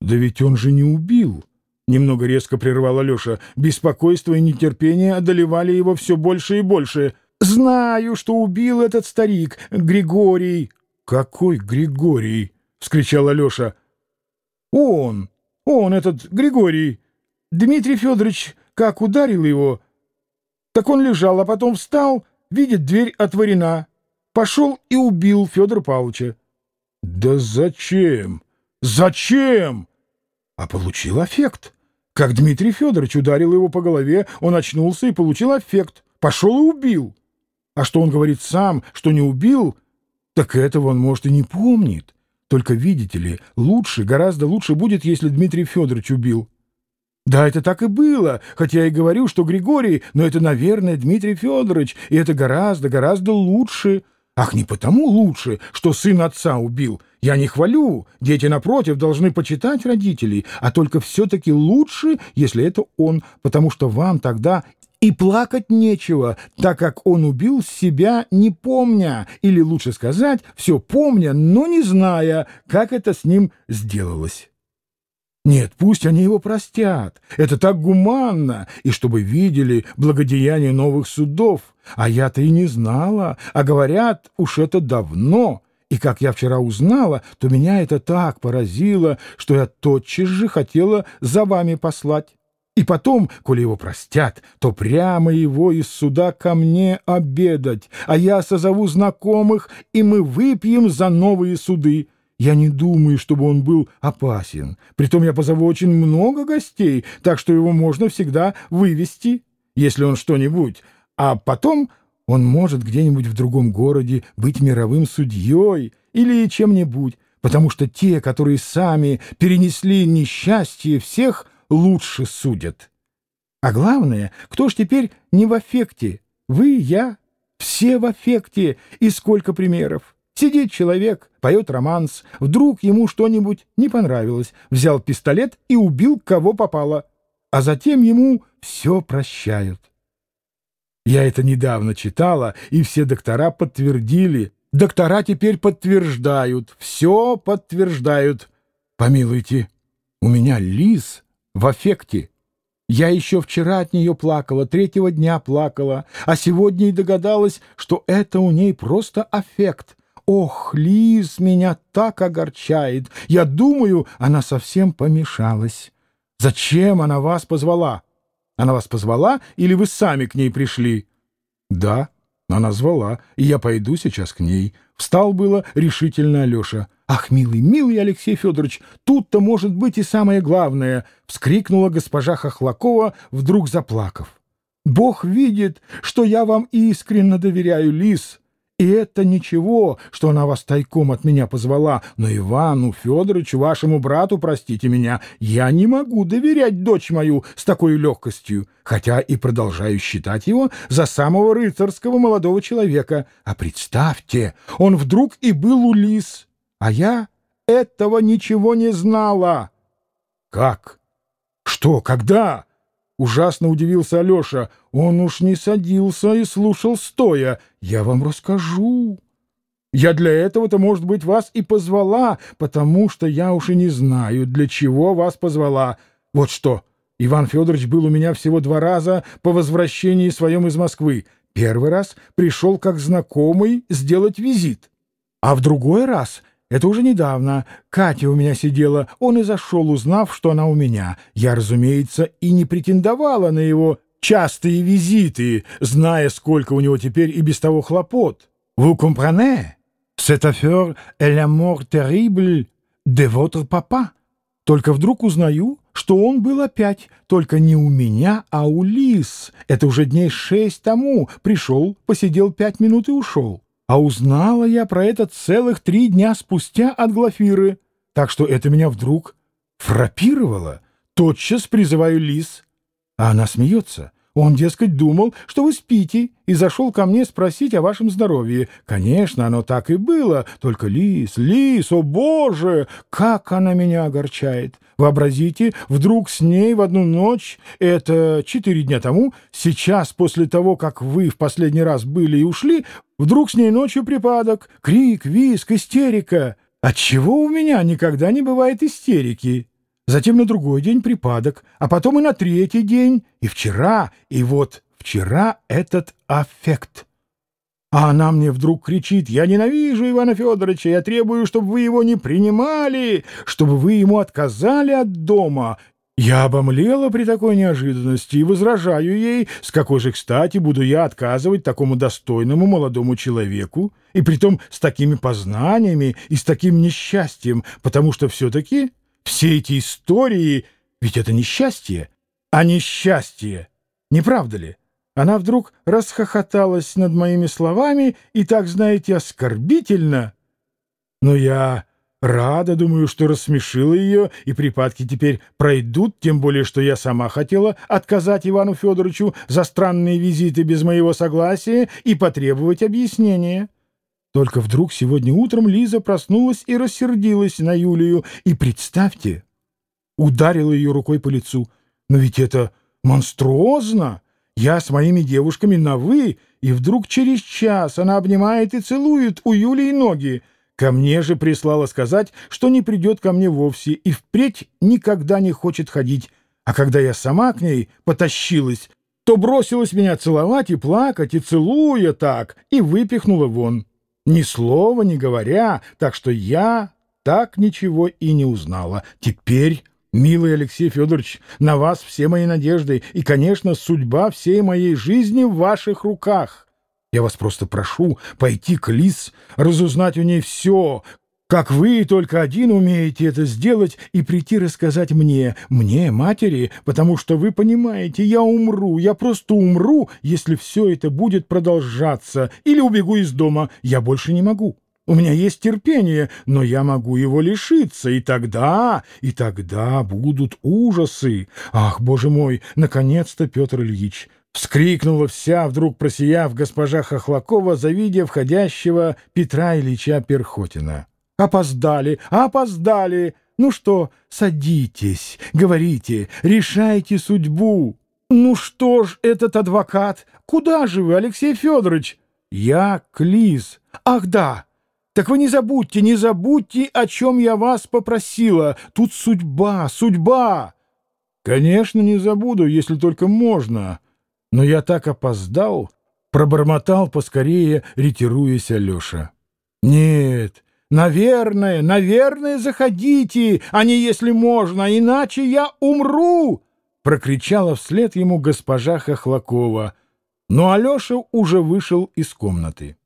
Да ведь он же не убил. Немного резко прервал Алеша. Беспокойство и нетерпение одолевали его все больше и больше. «Знаю, что убил этот старик, Григорий». «Какой Григорий?» — вскричал Алеша. «Он, он, этот Григорий. Дмитрий Федорович как ударил его, так он лежал, а потом встал, видит, дверь отворена. Пошел и убил Федора Павловича». «Да зачем? Зачем?» «А получил эффект». Как Дмитрий Федорович ударил его по голове, он очнулся и получил эффект. Пошел и убил. А что он говорит сам, что не убил, так этого он, может, и не помнит. Только, видите ли, лучше, гораздо лучше будет, если Дмитрий Федорович убил. Да, это так и было, хотя я и говорю, что Григорий, но это, наверное, Дмитрий Федорович, и это гораздо, гораздо лучше. Ах, не потому лучше, что сын отца убил. Я не хвалю. Дети, напротив, должны почитать родителей, а только все-таки лучше, если это он, потому что вам тогда и плакать нечего, так как он убил себя, не помня, или лучше сказать, все помня, но не зная, как это с ним сделалось. Нет, пусть они его простят. Это так гуманно, и чтобы видели благодеяние новых судов. А я-то и не знала, а говорят, уж это давно. И как я вчера узнала, то меня это так поразило, что я тотчас же хотела за вами послать. И потом, коли его простят, то прямо его из суда ко мне обедать, а я созову знакомых, и мы выпьем за новые суды. Я не думаю, чтобы он был опасен. Притом я позову очень много гостей, так что его можно всегда вывести, если он что-нибудь. А потом он может где-нибудь в другом городе быть мировым судьей или чем-нибудь, потому что те, которые сами перенесли несчастье, всех лучше судят. А главное, кто ж теперь не в аффекте? Вы, я, все в аффекте, и сколько примеров. Сидит человек, поет романс, вдруг ему что-нибудь не понравилось, взял пистолет и убил кого попало, а затем ему все прощают. Я это недавно читала, и все доктора подтвердили. Доктора теперь подтверждают, все подтверждают. Помилуйте, у меня лис в аффекте. Я еще вчера от нее плакала, третьего дня плакала, а сегодня и догадалась, что это у ней просто аффект. Ох, Лиз меня так огорчает. Я думаю, она совсем помешалась. Зачем она вас позвала? Она вас позвала или вы сами к ней пришли? Да, она звала, и я пойду сейчас к ней. Встал было решительно Алеша. «Ах, милый, милый Алексей Федорович, тут-то может быть и самое главное!» — вскрикнула госпожа Хохлакова, вдруг заплакав. «Бог видит, что я вам искренне доверяю, Лис. И это ничего, что она вас тайком от меня позвала, но Ивану Федоровичу, вашему брату, простите меня, я не могу доверять дочь мою с такой легкостью, хотя и продолжаю считать его за самого рыцарского молодого человека. А представьте, он вдруг и был у лис, а я этого ничего не знала. Как? Что? Когда? Ужасно удивился Алеша. Он уж не садился и слушал стоя. Я вам расскажу. Я для этого-то, может быть, вас и позвала, потому что я уж и не знаю, для чего вас позвала. Вот что. Иван Федорович был у меня всего два раза по возвращении своем из Москвы. Первый раз пришел как знакомый сделать визит. А в другой раз это уже недавно. Катя у меня сидела. Он и зашел, узнав, что она у меня. Я, разумеется, и не претендовала на его частые визиты, зная, сколько у него теперь и без того хлопот. Vous comprenez? Cette affaire est la mort terrible de votre papa. Только вдруг узнаю, что он был опять, только не у меня, а у Лис. Это уже дней шесть тому. Пришел, посидел пять минут и ушел. А узнала я про это целых три дня спустя от Глафиры, так что это меня вдруг фрапировало. Тотчас призываю Лис, а она смеется. Он, дескать, думал, что вы спите, и зашел ко мне спросить о вашем здоровье. Конечно, оно так и было, только Лис, Лис, о боже, как она меня огорчает. Вообразите, вдруг с ней в одну ночь, это четыре дня тому, сейчас, после того, как вы в последний раз были и ушли, вдруг с ней ночью припадок, крик, визг, истерика. Отчего у меня никогда не бывает истерики? затем на другой день припадок, а потом и на третий день, и вчера, и вот вчера этот аффект. А она мне вдруг кричит, «Я ненавижу Ивана Федоровича, я требую, чтобы вы его не принимали, чтобы вы ему отказали от дома». Я обомлела при такой неожиданности и возражаю ей, с какой же кстати буду я отказывать такому достойному молодому человеку, и притом с такими познаниями и с таким несчастьем, потому что все-таки все эти истории, ведь это несчастье, а несчастье, не правда ли? Она вдруг расхохоталась над моими словами и так, знаете, оскорбительно. Но я рада, думаю, что рассмешила ее, и припадки теперь пройдут, тем более, что я сама хотела отказать Ивану Федоровичу за странные визиты без моего согласия и потребовать объяснения. Только вдруг сегодня утром Лиза проснулась и рассердилась на Юлию, и, представьте, ударила ее рукой по лицу. Но ведь это монструозно! Я с моими девушками на «вы», и вдруг через час она обнимает и целует у Юлии ноги. Ко мне же прислала сказать, что не придет ко мне вовсе и впредь никогда не хочет ходить. А когда я сама к ней потащилась, то бросилась меня целовать и плакать, и целуя так, и выпихнула вон. Ни слова не говоря, так что я так ничего и не узнала. Теперь Милый Алексей Федорович, на вас все мои надежды, и, конечно, судьба всей моей жизни в ваших руках. Я вас просто прошу пойти к Лис, разузнать у ней все, как вы только один умеете это сделать, и прийти рассказать мне, мне, матери, потому что вы понимаете, я умру, я просто умру, если все это будет продолжаться, или убегу из дома, я больше не могу». У меня есть терпение, но я могу его лишиться, и тогда, и тогда будут ужасы. Ах, боже мой, наконец-то, Петр Ильич!» Вскрикнула вся, вдруг просияв госпожа Хохлакова, завидя входящего Петра Ильича Перхотина. «Опоздали, опоздали! Ну что, садитесь, говорите, решайте судьбу!» «Ну что ж этот адвокат? Куда же вы, Алексей Федорович?» «Я Клис. Ах да!» Так вы не забудьте, не забудьте, о чем я вас попросила. Тут судьба, судьба. Конечно, не забуду, если только можно. Но я так опоздал, пробормотал поскорее, ретируясь Алеша. Нет, наверное, наверное, заходите, а не если можно, иначе я умру, прокричала вслед ему госпожа Хохлакова. Но Алеша уже вышел из комнаты.